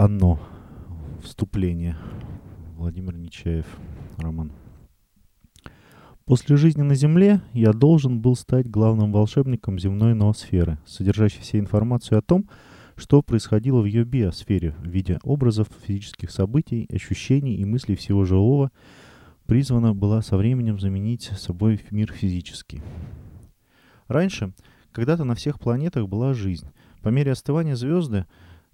Оно. Вступление. Владимир Нечаев. Роман. После жизни на Земле я должен был стать главным волшебником земной ноосферы, содержащей всю информацию о том, что происходило в ее биосфере в виде образов, физических событий, ощущений и мыслей всего живого, призвана была со временем заменить собой мир физический. Раньше, когда-то на всех планетах была жизнь. По мере остывания звезды,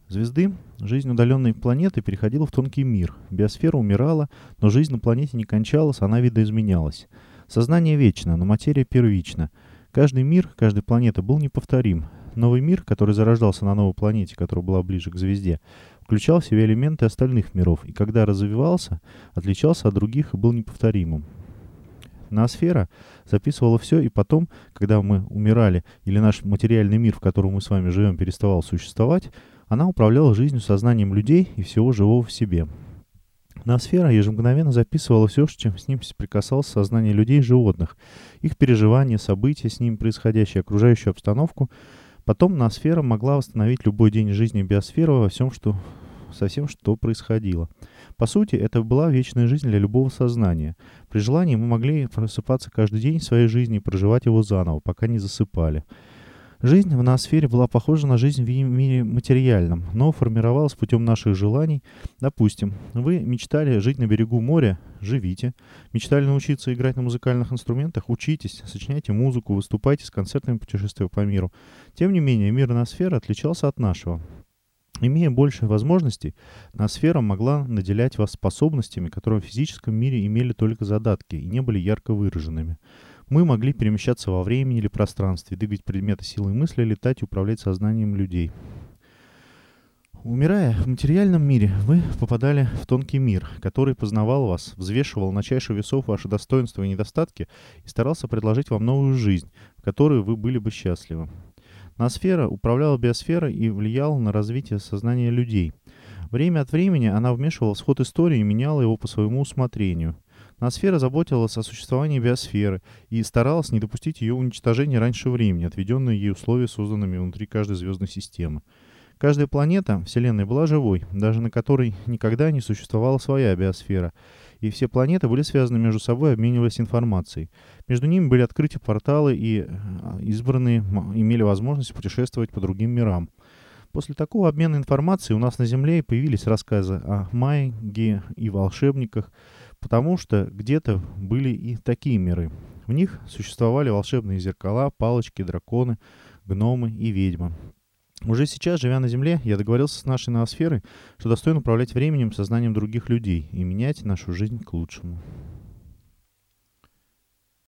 звезды, жизнь удаленной планеты переходила в тонкий мир. Биосфера умирала, но жизнь на планете не кончалась, она видоизменялась. Сознание вечно, но материя первична. Каждый мир, каждая планета был неповторим. Новый мир, который зарождался на новой планете, которая была ближе к звезде, включал в себя элементы остальных миров, и когда развивался, отличался от других и был неповторимым. Ноосфера записывала все, и потом, когда мы умирали, или наш материальный мир, в котором мы с вами живем, переставал существовать, она управляла жизнью, сознанием людей и всего живого в себе. Ноосфера ежемгновенно записывала все, чем с ним соприкасалось сознание людей и животных, их переживания, события с ним происходящие, окружающую обстановку, Потом ноосфера могла восстановить любой день жизни биосферы во всем, что, со всем, что происходило. По сути, это была вечная жизнь для любого сознания. При желании мы могли просыпаться каждый день своей жизни и проживать его заново, пока не засыпали. Жизнь в ноосфере была похожа на жизнь в мире материальном, но формировалась путем наших желаний. Допустим, вы мечтали жить на берегу моря – живите. Мечтали научиться играть на музыкальных инструментах – учитесь, сочиняйте музыку, выступайте с концертными путешествия по миру. Тем не менее, мир ноосферы отличался от нашего. Имея больше возможностей, ноосфера могла наделять вас способностями, которые в физическом мире имели только задатки и не были ярко выраженными. Мы могли перемещаться во времени или пространстве, двигать предметы силой мысли, летать и управлять сознанием людей. Умирая в материальном мире, вы попадали в тонкий мир, который познавал вас, взвешивал на чашу весов ваши достоинства и недостатки и старался предложить вам новую жизнь, в которой вы были бы счастливы. Ноосфера управляла биосферой и влияла на развитие сознания людей. Время от времени она вмешивалась в ход истории и меняла его по своему усмотрению. Ноосфера заботилась о существовании биосферы и старалась не допустить ее уничтожения раньше времени, отведенные ей условия, созданными внутри каждой звездной системы. Каждая планета Вселенной была живой, даже на которой никогда не существовала своя биосфера, и все планеты были связаны между собой, обмениваясь информацией. Между ними были открыты порталы, и а, избранные имели возможность путешествовать по другим мирам. После такого обмена информацией у нас на Земле появились рассказы о магии и волшебниках, потому что где-то были и такие миры. В них существовали волшебные зеркала, палочки, драконы, гномы и ведьмы. Уже сейчас, живя на Земле, я договорился с нашей ноосферой, что достоин управлять временем, сознанием других людей и менять нашу жизнь к лучшему.